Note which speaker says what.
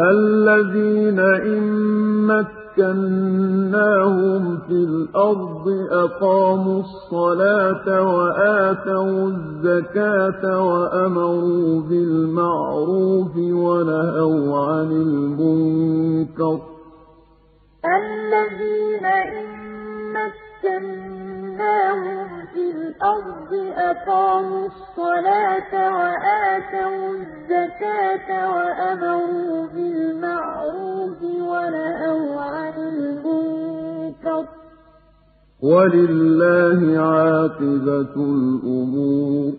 Speaker 1: الَّذِينَ إِن مَّكَّنَّاهُمْ فِي الْأَرْضِ أَقَامُوا الصَّلَاةَ وَآتَوُا الزَّكَاةَ وَأَمَرُوا بِالْمَعْرُوفِ وَنَهَوْا عَنِ الْمُنكَرِ ۗ.
Speaker 2: الَّذِينَ إِن مَّكَّنَّاهُمْ فِي الْأَرْضِ أَقَامُوا الصَّلَاةَ وَآتَوُا الزَّكَاةَ وَأَمَرُوا
Speaker 1: وَلِلَّهِ عَاقِبَةُ الْأُمُورِ.